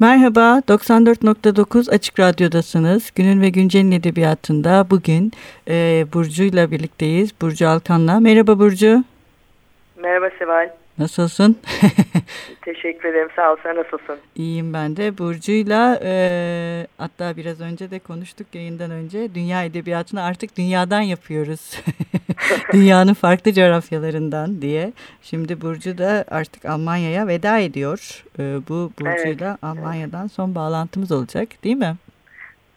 Merhaba, 94.9 Açık Radyo'dasınız. Günün ve Güncel'in edebiyatında bugün e, Burcu ile birlikteyiz. Burcu Alkan'la. Merhaba Burcu. Merhaba Seval. Nasılsın? Teşekkür ederim. Sağ ol. Sen nasılsın? İyiyim ben de. Burcu'yla e, hatta biraz önce de konuştuk yayından önce. Dünya edebiyatını artık dünyadan yapıyoruz. Dünyanın farklı coğrafyalarından diye. Şimdi Burcu da artık Almanya'ya veda ediyor. E, bu Burcu'yla evet. Almanya'dan son bağlantımız olacak değil mi?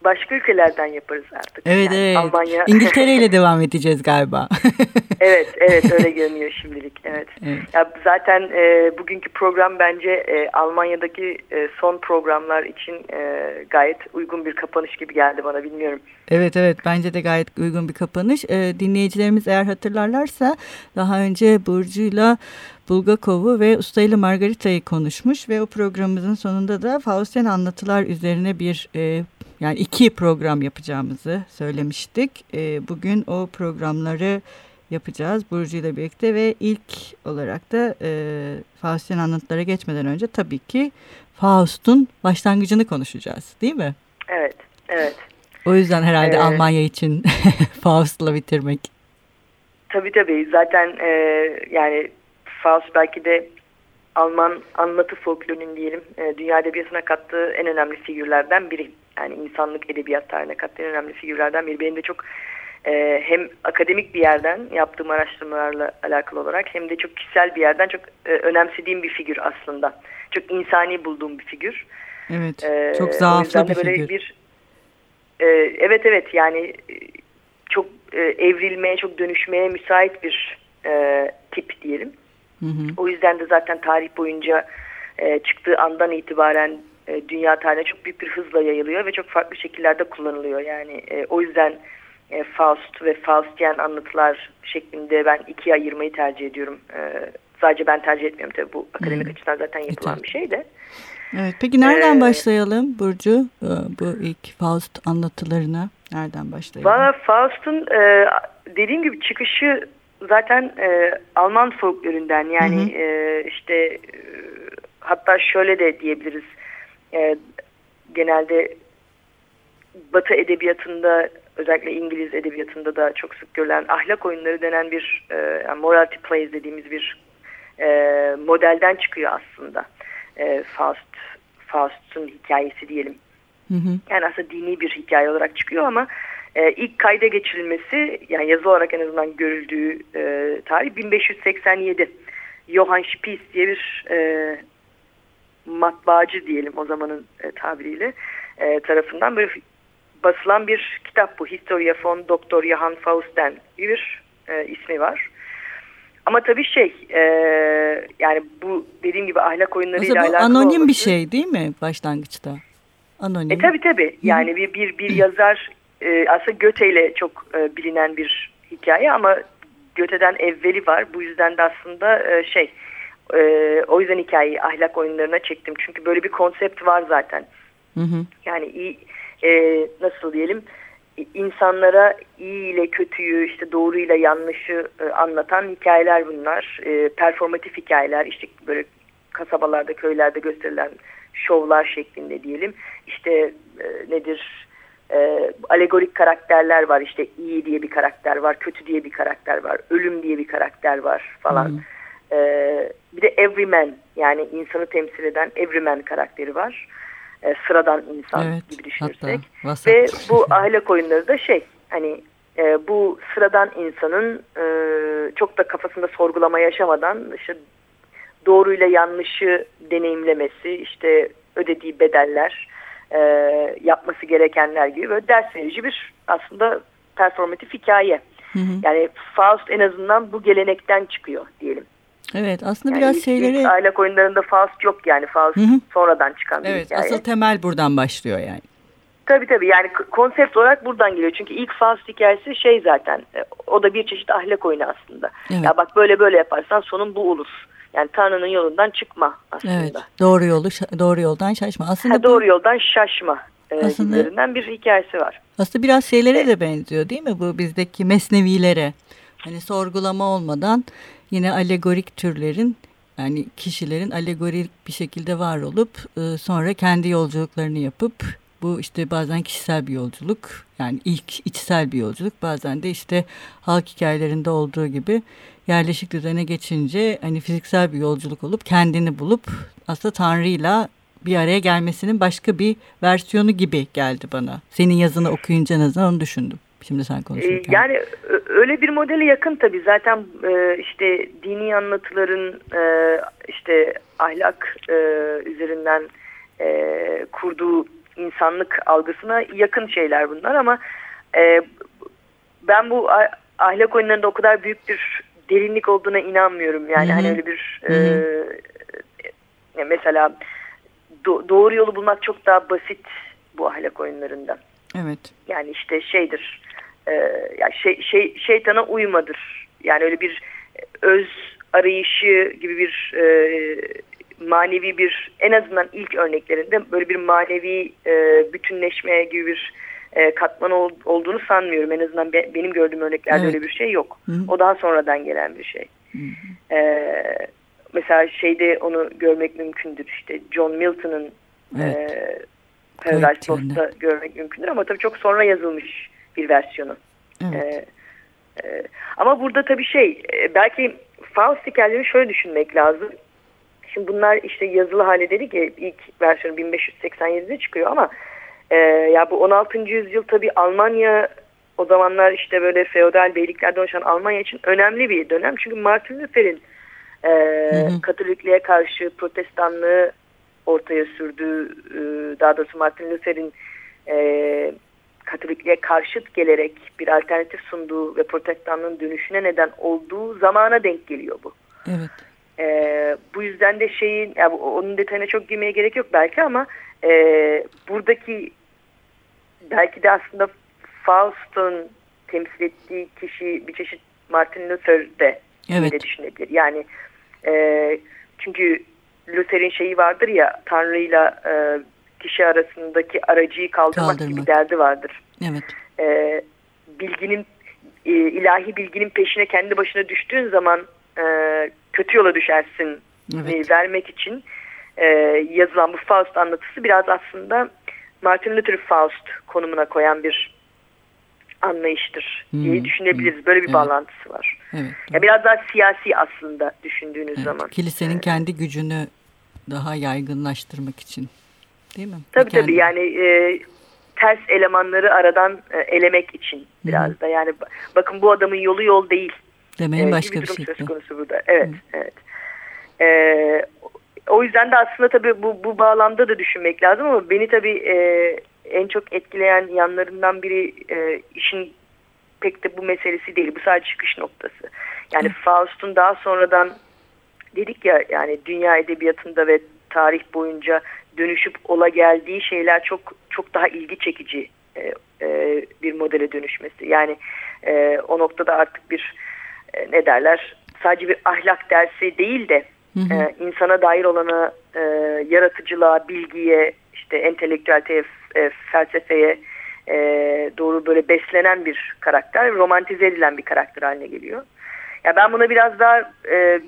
Başka ülkelerden yaparız artık. Evet yani evet. Almanya. İngiltere ile devam edeceğiz galiba. evet evet öyle görünüyor şimdilik. Evet. evet. Ya zaten e, bugünkü program bence e, Almanya'daki e, son programlar için e, gayet uygun bir kapanış gibi geldi bana bilmiyorum. Evet evet bence de gayet uygun bir kapanış. E, dinleyicilerimiz eğer hatırlarlarsa daha önce Burcu'yla Bulgakov'u ve Usta ile Margarita'yı konuşmuş ve o programımızın sonunda da Faustian anlatılar üzerine bir e, yani iki program yapacağımızı söylemiştik. E, bugün o programları yapacağız Burcu ile birlikte ve ilk olarak da e, Faust'un anlatılara geçmeden önce tabii ki Faust'un başlangıcını konuşacağız değil mi? Evet, evet. O yüzden herhalde ee, Almanya için Faust'la bitirmek. Tabii tabii zaten e, yani Faust belki de Alman anlatı folklorunun diyelim e, dünya edebiyatına kattığı en önemli figürlerden biri. Yani insanlık edebiyat tarihine kattığı en önemli figürlerden biri. Benim de çok e, hem akademik bir yerden yaptığım araştırmalarla alakalı olarak hem de çok kişisel bir yerden çok e, önemsediğim bir figür aslında. Çok insani bulduğum bir figür. Evet, e, çok zaaflı bir figür. Bir, e, evet evet yani e, çok e, evrilmeye, çok dönüşmeye müsait bir e, tip diyelim. Hı hı. O yüzden de zaten tarih boyunca e, çıktığı andan itibaren e, dünya tarihine çok büyük bir hızla yayılıyor ve çok farklı şekillerde kullanılıyor. Yani e, o yüzden e, Faust ve Faustian anlatılar şeklinde ben ikiye ayırmayı tercih ediyorum. E, sadece ben tercih etmiyorum tabii bu akademik hmm. açıdan zaten yapılan evet. bir şey de. Evet, peki nereden ee, başlayalım Burcu e, bu ilk Faust anlatılarına? Nereden başlayalım? Valla Faust'un e, dediğim gibi çıkışı zaten e, Alman folkloründen yani hı hı. E, işte e, hatta şöyle de diyebiliriz e, genelde Batı edebiyatında özellikle İngiliz edebiyatında da çok sık görülen ahlak oyunları denen bir e, yani morality plays dediğimiz bir e, modelden çıkıyor aslında e, Faust Faust'un hikayesi diyelim. Hı hı. Yani aslında dini bir hikaye olarak çıkıyor ama e, ilk kayda geçirilmesi yani yazı olarak en azından görüldüğü e, tarih 1587. Johann Spies diye bir e, matbaacı diyelim o zamanın e, tabiriyle e, tarafından böyle basılan bir kitap bu. Historia von Dr. Johann Fausten bir e, ismi var. Ama tabii şey e, yani bu dediğim gibi ahlak oyunlarıyla alakalı anonim olması, bir şey değil mi başlangıçta? Anonim. E tabii tabii. Yani bir bir, bir yazar e, aslında Göte ile çok e, bilinen bir hikaye ama Göte'den evveli var. Bu yüzden de aslında e, şey e, o yüzden hikayeyi ahlak oyunlarına çektim. Çünkü böyle bir konsept var zaten. Hı hı. Yani iyi e, nasıl diyelim insanlara iyi ile kötüyü işte doğru ile yanlışı e, anlatan hikayeler bunlar. E, performatif hikayeler işte böyle kasabalarda köylerde gösterilen şovlar şeklinde diyelim. İşte e, nedir e, alegorik karakterler var işte iyi diye bir karakter var kötü diye bir karakter var ölüm diye bir karakter var falan. Hmm. E, bir de everyman yani insanı temsil eden everyman karakteri var. E, sıradan insan evet, gibi düşünürsek. Hatta, Ve bu ahlak oyunları da şey hani e, bu sıradan insanın e, çok da kafasında sorgulama yaşamadan işte doğruyla yanlışı deneyimlemesi işte ödediği bedeller e, yapması gerekenler gibi böyle ders verici bir aslında performatif hikaye. Hı hı. Yani Faust en azından bu gelenekten çıkıyor diyelim. Evet aslında yani biraz ilk, şeyleri... Ilk ahlak oyunlarında Faust yok yani Faust hı hı. sonradan çıkan bir evet, hikaye. Asıl temel buradan başlıyor yani. Tabii tabii yani konsept olarak buradan geliyor. Çünkü ilk Faust hikayesi şey zaten e, o da bir çeşit ahlak oyunu aslında. Evet. Ya bak böyle böyle yaparsan sonun bu olur. Yani Tanrı'nın yolundan çıkma aslında. Evet, doğru yolu doğru yoldan şaşma. Aslında ha, doğru bu, yoldan şaşma e, aslında, bir hikayesi var. Aslında biraz şeylere evet. de benziyor değil mi bu bizdeki mesnevilere? Hani sorgulama olmadan yine alegorik türlerin yani kişilerin alegorik bir şekilde var olup e, sonra kendi yolculuklarını yapıp bu işte bazen kişisel bir yolculuk yani ilk içsel bir yolculuk bazen de işte halk hikayelerinde olduğu gibi yerleşik düzene geçince hani fiziksel bir yolculuk olup kendini bulup aslında Tanrı'yla bir araya gelmesinin başka bir versiyonu gibi geldi bana. Senin yazını okuyunca en azından onu düşündüm. Şimdi sen konuşurken. Yani öyle bir modele yakın tabii. Zaten e, işte dini anlatıların e, işte ahlak e, üzerinden kurduğu insanlık algısına yakın şeyler bunlar ama ben bu ahlak oyunlarında o kadar büyük bir derinlik olduğuna inanmıyorum. Yani Hı -hı. hani öyle bir e, mesela do doğru yolu bulmak çok daha basit bu ahlak oyunlarında. Evet. Yani işte şeydir e, yani şey, şey, şeytana uymadır. Yani öyle bir öz arayışı gibi bir e, manevi bir en azından ilk örneklerinde böyle bir manevi e, bütünleşme gibi bir e, katman ol, olduğunu sanmıyorum. En azından be, benim gördüğüm örneklerde evet. öyle bir şey yok. Hı. O daha sonradan gelen bir şey. Hı. E, mesela şeyde onu görmek mümkündür. İşte John Milton'ın evet. e, Paradise Lost'ta görmek mümkündür ama tabii çok sonra yazılmış bir versiyonu. Evet. E, e, ama burada tabii şey e, belki Faust hikayelerini şöyle düşünmek lazım. Şimdi bunlar işte yazılı hale dedik ya ilk versiyonu 1587'de çıkıyor ama e, ya bu 16. yüzyıl tabii Almanya o zamanlar işte böyle feodal beyliklerden oluşan Almanya için önemli bir dönem. Çünkü Martin Luther'in e, Katolikliğe karşı protestanlığı ortaya sürdüğü, e, daha doğrusu Martin Luther'in e, Katolikliğe karşıt gelerek bir alternatif sunduğu ve protestanlığın dönüşüne neden olduğu zamana denk geliyor bu. Evet. E, bu yüzden de şeyin, yani onun detayına çok girmeye gerek yok belki ama e, buradaki belki de aslında Faust'un temsil ettiği kişi bir çeşit Martin Luther de evet. de düşünebilir. Yani e, çünkü Luther'in şeyi vardır ya Tanrı'yla e, kişi arasındaki aracıyı kaldırmak, kaldırmak. gibi derdi vardır. Evet. E, bilginin e, ilahi bilginin peşine kendi başına düştüğün zaman e, kötü yola düşersin evet. e, vermek için e, yazılan bu Faust anlatısı biraz aslında Martin Luther Faust konumuna koyan bir anlayıştır hmm. diye düşünebiliriz. Böyle bir evet. bağlantısı var. Evet, yani biraz daha siyasi aslında düşündüğünüz evet. zaman. Kilisenin evet. kendi gücünü daha yaygınlaştırmak için değil mi? Tabii kendi... tabii yani e, ters elemanları aradan e, elemek için biraz Hı da yani bakın bu adamın yolu yol değil. Demeyin e, başka bir, bir şey. söz konusu burada. Evet, Hı. evet. E, o yüzden de aslında tabii bu, bu bağlamda da düşünmek lazım ama beni tabii e, en çok etkileyen yanlarından biri e, işin pek de bu meselesi değil. Bu sadece çıkış noktası. Yani Hı. Faust'un daha sonradan dedik ya yani dünya edebiyatında ve tarih boyunca dönüşüp ola geldiği şeyler çok çok daha ilgi çekici e, e, bir modele dönüşmesi. Yani e, o noktada artık bir e, ne derler sadece bir ahlak dersi değil de hı hı. E, insana dair olana e, yaratıcılığa, bilgiye, işte entelektüel e, felsefeye e, doğru böyle beslenen bir karakter, romantize edilen bir karakter haline geliyor. Ya ben buna biraz daha e,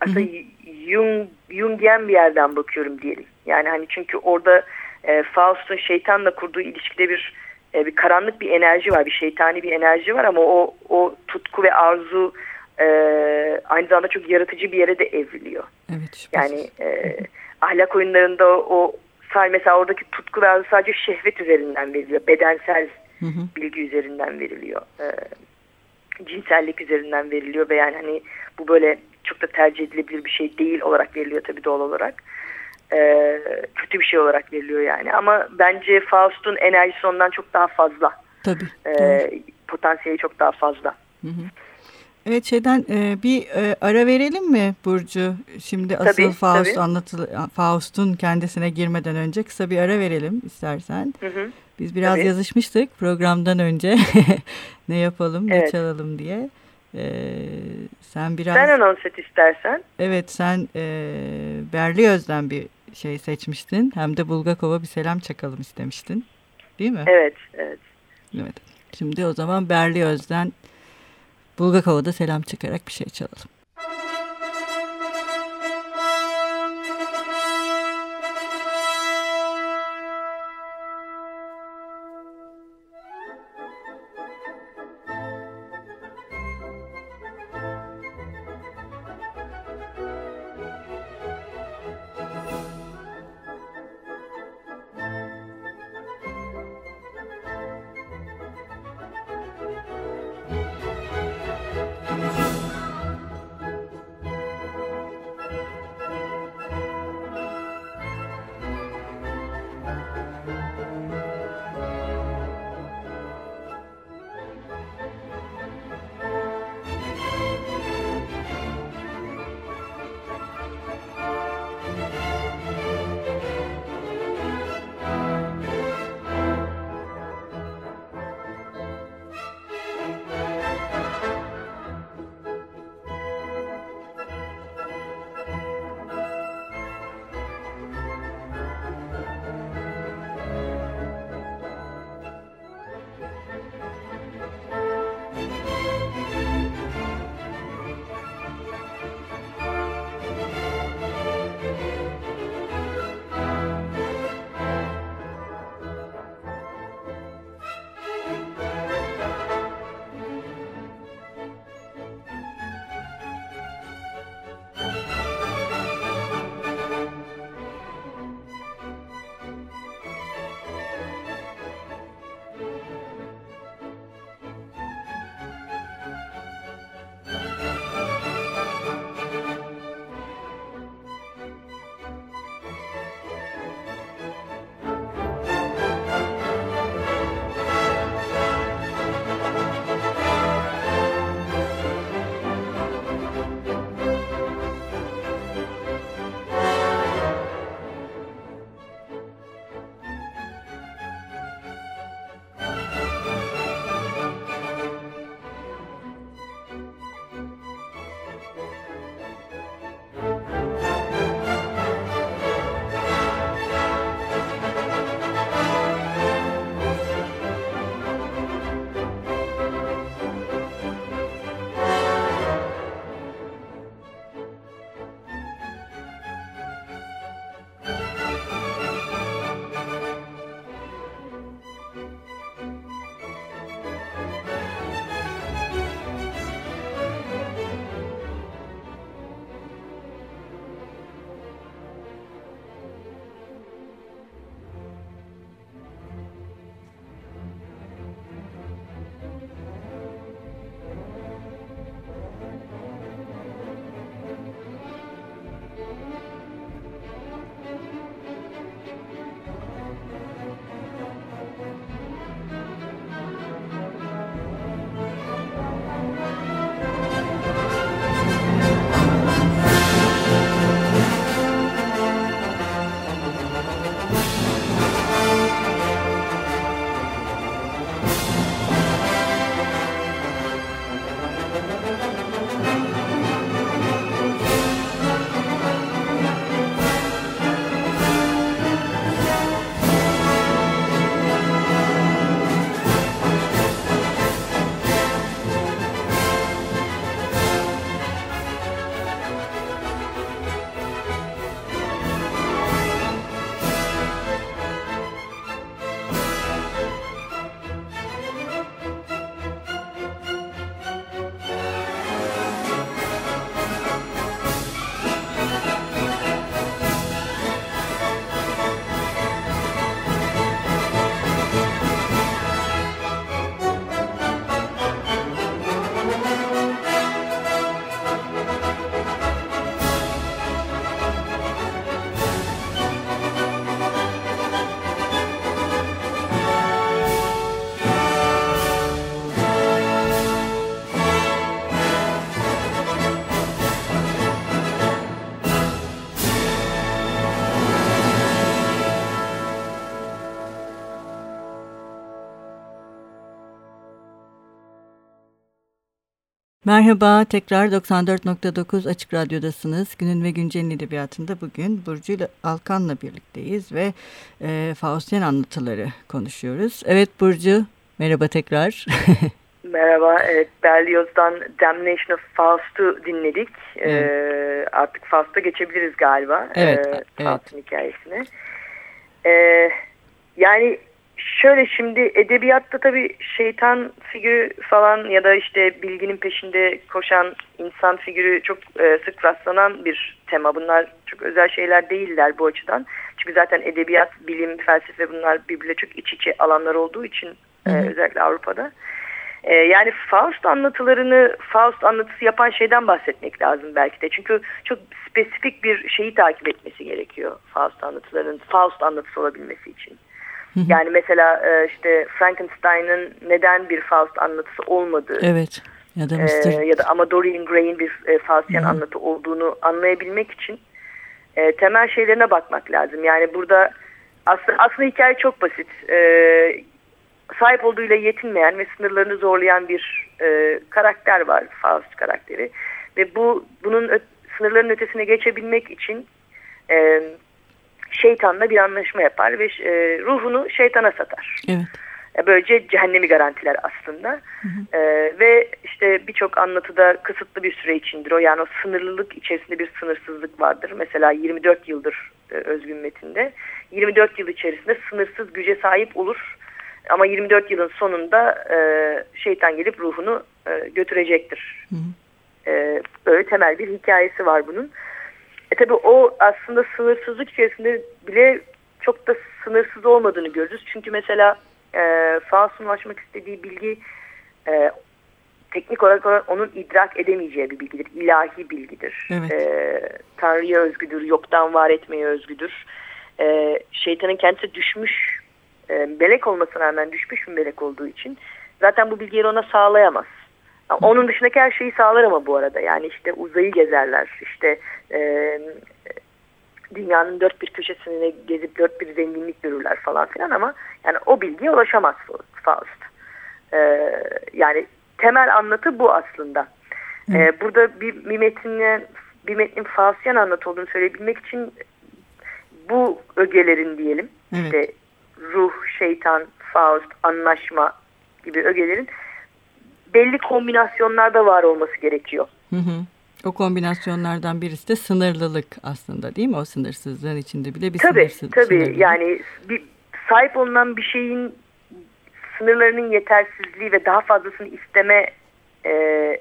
aslında hı hı. Jung, Jungian bir yerden bakıyorum diyelim. Yani hani çünkü orada e, Faust'un şeytanla kurduğu ilişkide bir e, bir karanlık bir enerji var, bir şeytani bir enerji var ama o o tutku ve arzu e, aynı zamanda çok yaratıcı bir yere de evriliyor. Evet. Yani e, ahlak oyunlarında o mesela oradaki tutku ve arzu sadece şehvet üzerinden veriliyor, bedensel hı hı. bilgi üzerinden veriliyor. E, cinsellik üzerinden veriliyor ve yani hani bu böyle çok da tercih edilebilir bir şey değil olarak veriliyor tabii doğal olarak. Ee, kötü bir şey olarak veriliyor yani. Ama bence Faust'un enerjisi ondan çok daha fazla. Tabii. Ee, potansiyeli çok daha fazla. Hı hı. Evet şeyden e, bir e, ara verelim mi Burcu? Şimdi asıl tabii, Faust tabii. Faust'un kendisine girmeden önce kısa bir ara verelim istersen. Hı hı. Biz biraz tabii. yazışmıştık programdan önce ne yapalım, evet. ne çalalım diye. Ee, sen biraz... Sen anons et istersen. Evet sen e, Berliyöz'den bir şey seçmiştin. Hem de Bulgakov'a bir selam çakalım istemiştin. Değil mi? Evet, evet. Evet. Şimdi o zaman Berliyöz'den Bulgakov'a da selam çakarak bir şey çalalım. Merhaba, tekrar 94.9 Açık Radyo'dasınız. Günün ve Güncel'in edebiyatında bugün Burcu Alkan'la birlikteyiz ve e, Faustian anlatıları konuşuyoruz. Evet Burcu, merhaba tekrar. merhaba, evet Berlioz'dan Damnation of Faust'u dinledik. Evet. Ee, artık Faust'a geçebiliriz galiba. Evet, ee, Faust'un evet. hikayesine. Ee, yani Şöyle şimdi edebiyatta tabii şeytan figürü falan ya da işte bilginin peşinde koşan insan figürü çok e, sık rastlanan bir tema. Bunlar çok özel şeyler değiller bu açıdan. Çünkü zaten edebiyat, bilim, felsefe bunlar birbirle çok iç içe alanlar olduğu için e, özellikle Avrupa'da. E, yani Faust anlatılarını, Faust anlatısı yapan şeyden bahsetmek lazım belki de. Çünkü çok spesifik bir şeyi takip etmesi gerekiyor Faust anlatılarının, Faust anlatısı olabilmesi için. Yani mesela e, işte Frankenstein'ın neden bir Faust anlatısı olmadığı. Evet. Ya da. E, ya da ama Dorian Gray'in bir e, Faustian Hı -hı. anlatı olduğunu anlayabilmek için e, temel şeylerine bakmak lazım. Yani burada aslında, aslında hikaye çok basit. E, sahip olduğuyla yetinmeyen ve sınırlarını zorlayan bir e, karakter var Faust karakteri. Ve bu bunun sınırların ötesine geçebilmek için e, şeytanla bir anlaşma yapar ve e, ruhunu şeytana satar. Evet. E, böylece cehennemi garantiler aslında. Hı hı. E, ve işte birçok anlatıda kısıtlı bir süre içindir o. Yani o sınırlılık içerisinde bir sınırsızlık vardır. Mesela 24 yıldır e, Özgün Metin'de. 24 yıl içerisinde sınırsız güce sahip olur. Ama 24 yılın sonunda e, şeytan gelip ruhunu e, götürecektir. Hı hı. E, böyle temel bir hikayesi var bunun. E tabi o aslında sınırsızlık içerisinde bile çok da sınırsız olmadığını görürüz. Çünkü mesela e, Faust'un ulaşmak istediği bilgi e, teknik olarak onun idrak edemeyeceği bir bilgidir. İlahi bilgidir. Evet. E, Tanrı'ya özgüdür, yoktan var etmeye özgüdür. E, şeytanın kendisi düşmüş, e, melek olmasına rağmen düşmüş bir melek olduğu için zaten bu bilgileri ona sağlayamaz. Onun dışındaki her şeyi sağlar ama bu arada. Yani işte uzayı gezerler. İşte e, dünyanın dört bir köşesini gezip dört bir zenginlik görürler falan filan ama yani o bilgiye ulaşamaz Faust. E, yani temel anlatı bu aslında. E, burada bir, bir metnin bir metnin Faustian anlatı olduğunu söyleyebilmek için bu ögelerin diyelim evet. işte ruh, şeytan, Faust, anlaşma gibi ögelerin belli kombinasyonlarda var olması gerekiyor. Hı hı. O kombinasyonlardan birisi de sınırlılık aslında değil mi? O sınırsızlığın içinde bile bir tabii, sınırsız. Tabii sınırlılık. yani bir, sahip olunan bir şeyin sınırlarının yetersizliği ve daha fazlasını isteme e,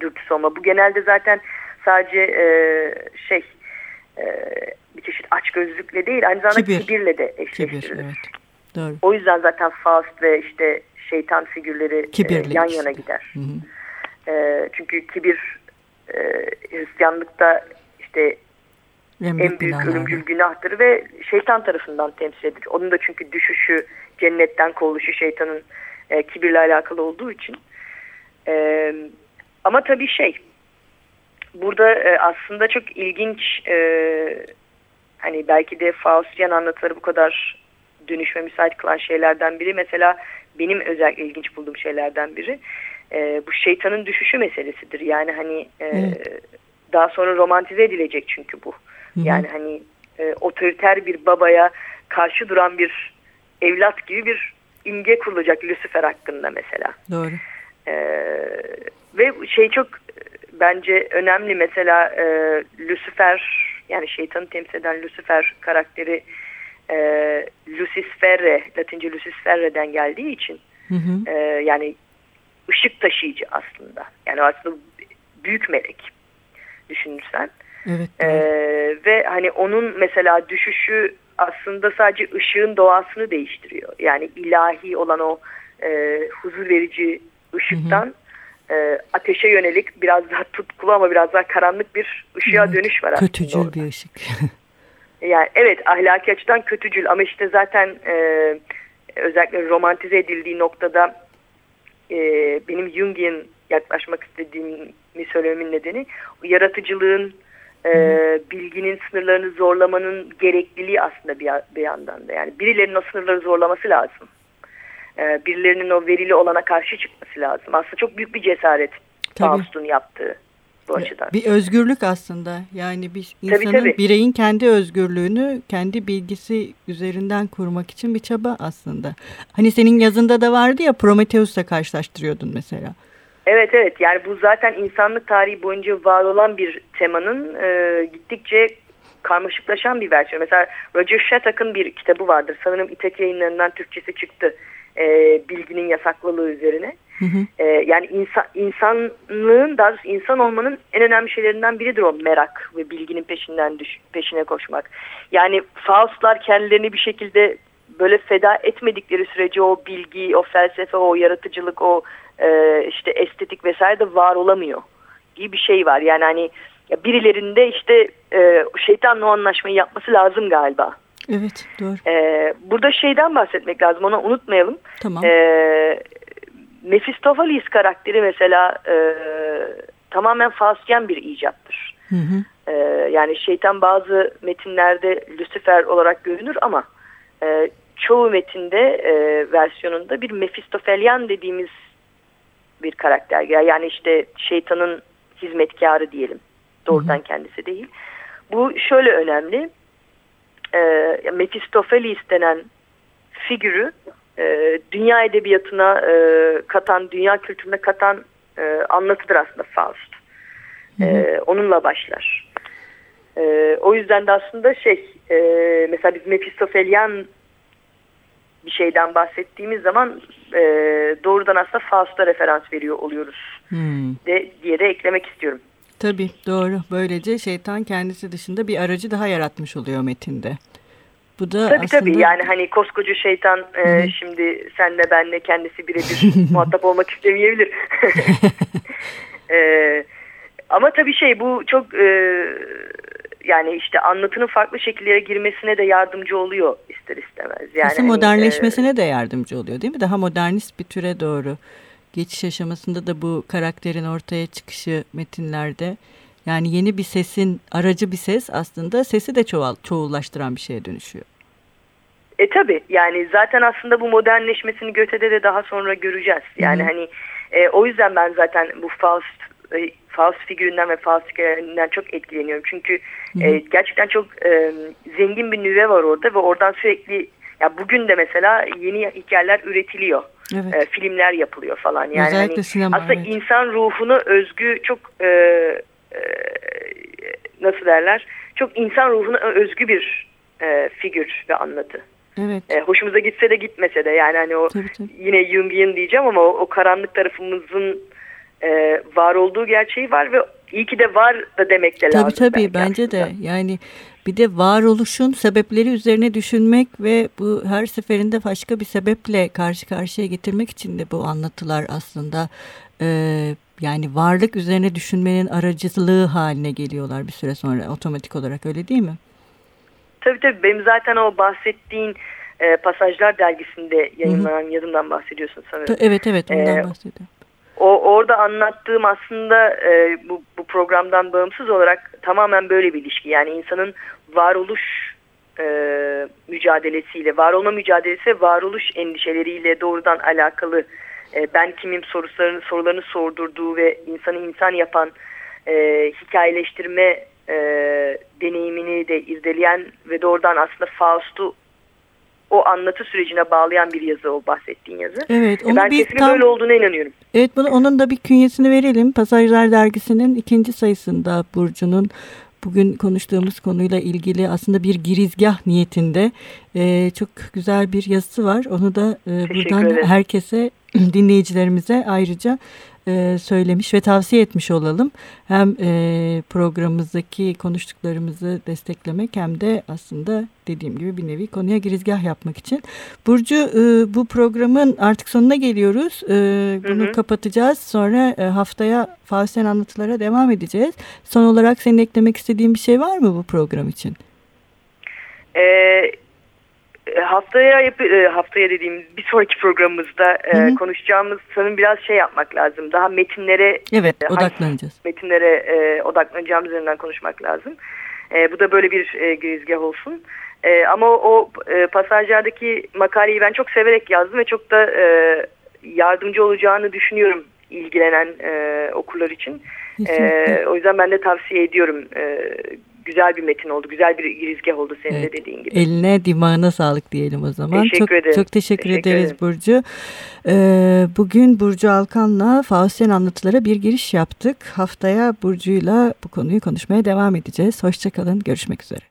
dürtüsü olma. Bu genelde zaten sadece e, şey e, bir çeşit açgözlükle değil aynı zamanda Kibir. kibirle de eşleştirilir. Kibir, evet. Doğru. O yüzden zaten Faust ve işte şeytan figürleri e, yan yana gider. Hı hı. E, çünkü kibir e, Hristiyanlıkta işte en, en büyük ölümcül günahtır ve şeytan tarafından temsil edilir. Onun da çünkü düşüşü, cennetten kovuluşu şeytanın e, kibirle alakalı olduğu için. E, ama tabii şey, burada e, aslında çok ilginç, e, hani belki de Faustian anlatıları bu kadar dönüşme müsait kılan şeylerden biri. Mesela benim özel ilginç bulduğum şeylerden biri e, bu şeytanın düşüşü meselesidir. Yani hani e, evet. daha sonra romantize edilecek çünkü bu. Hı -hı. Yani hani e, otoriter bir babaya karşı duran bir evlat gibi bir imge kurulacak Lucifer hakkında mesela. Doğru. E, ve şey çok bence önemli mesela e, Lucifer yani şeytanı temsil eden Lucifer karakteri e, Lucisferre, Latince Lucisferre'den geldiği için hı hı. E, yani ışık taşıyıcı aslında. Yani aslında büyük melek düşünürsen. Evet. E, ve hani onun mesela düşüşü aslında sadece ışığın doğasını değiştiriyor. Yani ilahi olan o e, huzur verici ışıktan hı hı. E, ateşe yönelik biraz daha tutkulu ama biraz daha karanlık bir ışığa evet, dönüş var aslında. Kötücül bir ışık. Yani evet ahlaki açıdan kötücül ama işte zaten e, özellikle romantize edildiği noktada e, benim Jungian yaklaşmak istediğimi söylememin nedeni yaratıcılığın e, bilginin sınırlarını zorlamanın gerekliliği aslında bir, bir yandan da. Yani birilerinin o sınırları zorlaması lazım. E, birilerinin o verili olana karşı çıkması lazım. Aslında çok büyük bir cesaret. Faust'un yaptığı bu açıdan. Bir özgürlük aslında. Yani bir insanın tabii, tabii. bireyin kendi özgürlüğünü kendi bilgisi üzerinden kurmak için bir çaba aslında. Hani senin yazında da vardı ya Prometheus'la karşılaştırıyordun mesela. Evet evet yani bu zaten insanlık tarihi boyunca var olan bir temanın e, gittikçe karmaşıklaşan bir versiyon. Mesela Roger Shattuck'ın bir kitabı vardır. Sanırım İtek yayınlarından Türkçesi çıktı. E, bilginin yasaklılığı üzerine. Hı hı. E, yani insan, insanlığın daha doğrusu insan olmanın en önemli şeylerinden biridir o merak ve bilginin peşinden düş, peşine koşmak. Yani Faustlar kendilerini bir şekilde böyle feda etmedikleri sürece o bilgi, o felsefe, o yaratıcılık, o e, işte estetik vesaire de var olamıyor gibi bir şey var. Yani hani birilerinde işte e, şeytanla o anlaşmayı yapması lazım galiba. Evet doğru. E, burada şeyden bahsetmek lazım onu unutmayalım. Tamam. E, Mephistopheles karakteri mesela e, tamamen Faustian bir icattır. Hı hı. E, yani şeytan bazı metinlerde Lucifer olarak görünür ama e, çoğu metinde e, versiyonunda bir Mephistophelyan dediğimiz bir karakter. Yani işte şeytanın hizmetkarı diyelim. Doğrudan hı hı. kendisi değil. Bu şöyle önemli. E, Mephistopheles denen figürü e, dünya edebiyatına e, katan, dünya kültürüne katan e, anlatıdır aslında Faust. E, onunla başlar. E, o yüzden de aslında şey, e, mesela biz Mephistophelyan bir şeyden bahsettiğimiz zaman e, doğrudan aslında Faust'a referans veriyor oluyoruz hmm. de, diye de eklemek istiyorum. Tabii doğru. Böylece şeytan kendisi dışında bir aracı daha yaratmış oluyor metinde. Bu da tabii aslında... tabii yani hani koskoca şeytan e, şimdi senle benle kendisi birebir muhatap olmak istemeyebilir. e, ama tabii şey bu çok e, yani işte anlatının farklı şekillere girmesine de yardımcı oluyor ister istemez. Yani Aslında hani, modernleşmesine hani, de yardımcı oluyor değil mi? Daha modernist bir türe doğru geçiş aşamasında da bu karakterin ortaya çıkışı metinlerde yani yeni bir sesin aracı bir ses aslında sesi de çoğal, çoğullaştıran bir şeye dönüşüyor. E tabi yani zaten aslında bu modernleşmesini Göte'de de daha sonra göreceğiz. Yani Hı. hani e, o yüzden ben zaten bu Faust e, Faust figüründen ve Faust hikayelerinden çok etkileniyorum. Çünkü e, gerçekten çok e, zengin bir nüve var orada ve oradan sürekli ya bugün de mesela yeni hikayeler üretiliyor. Evet. E, filmler yapılıyor falan. Yani Özellikle hani, sinema, aslında evet. insan ruhunu özgü çok e, e, nasıl derler? Çok insan ruhuna özgü bir e, figür ve anlatı. Evet. E, hoşumuza gitse de gitmese de yani hani o tabii, tabii. yine Jungian diyeceğim ama o, o karanlık tarafımızın e, var olduğu gerçeği var ve iyi ki de var da demek de tabii, lazım. Tabii tabii bence aslında. de yani bir de varoluşun sebepleri üzerine düşünmek ve bu her seferinde başka bir sebeple karşı karşıya getirmek için de bu anlatılar aslında e, yani varlık üzerine düşünmenin aracılığı haline geliyorlar bir süre sonra otomatik olarak öyle değil mi? Tabii tabii benim zaten o bahsettiğin e, Pasajlar dergisinde yayınlanan Hı-hı. yazımdan bahsediyorsun sanırım. Evet evet ondan ee, bahsediyorum. O orada anlattığım aslında e, bu, bu programdan bağımsız olarak tamamen böyle bir ilişki. Yani insanın varoluş e, mücadelesiyle, var olma mücadelesi varoluş endişeleriyle doğrudan alakalı e, ben kimim sorularını, sorularını sordurduğu ve insanı insan yapan e, hikayeleştirme e, deneyimini de irdeleyen ve doğrudan aslında Faust'u o anlatı sürecine bağlayan bir yazı o bahsettiğin yazı. Evet, onu ben bir kesin tam, böyle olduğuna inanıyorum. Evet bunu onun da bir künyesini verelim. Pasajlar dergisinin ikinci sayısında Burcu'nun bugün konuştuğumuz konuyla ilgili aslında bir girizgah niyetinde e, çok güzel bir yazısı var. Onu da e, buradan ederim. herkese dinleyicilerimize ayrıca e, söylemiş ve tavsiye etmiş olalım. Hem e, programımızdaki konuştuklarımızı desteklemek hem de aslında dediğim gibi bir nevi konuya girizgah yapmak için. Burcu e, bu programın artık sonuna geliyoruz. E, bunu hı hı. kapatacağız. Sonra e, haftaya Fausten anlatılara devam edeceğiz. Son olarak senin eklemek istediğin bir şey var mı bu program için? Evet haftaya yap e, haftaya dediğim bir sonraki programımızda e, hı hı. konuşacağımız sanırım biraz şey yapmak lazım. Daha metinlere evet odaklanacağız. Metinlere e, odaklanacağımız üzerinden konuşmak lazım. E, bu da böyle bir e, girizgah olsun. E, ama o e, pasajlardaki makaleyi ben çok severek yazdım ve çok da e, yardımcı olacağını düşünüyorum ilgilenen e, okurlar için. E, o yüzden ben de tavsiye ediyorum. E, güzel bir metin oldu. Güzel bir girizgah oldu senin evet. de dediğin gibi. Eline dimağına sağlık diyelim o zaman. Teşekkür çok, ederim. Çok teşekkür, teşekkür ederiz ederim. Burcu. Ee, bugün Burcu Alkan'la Faustyen anlatılara bir giriş yaptık. Haftaya Burcu'yla bu konuyu konuşmaya devam edeceğiz. Hoşçakalın. Görüşmek üzere.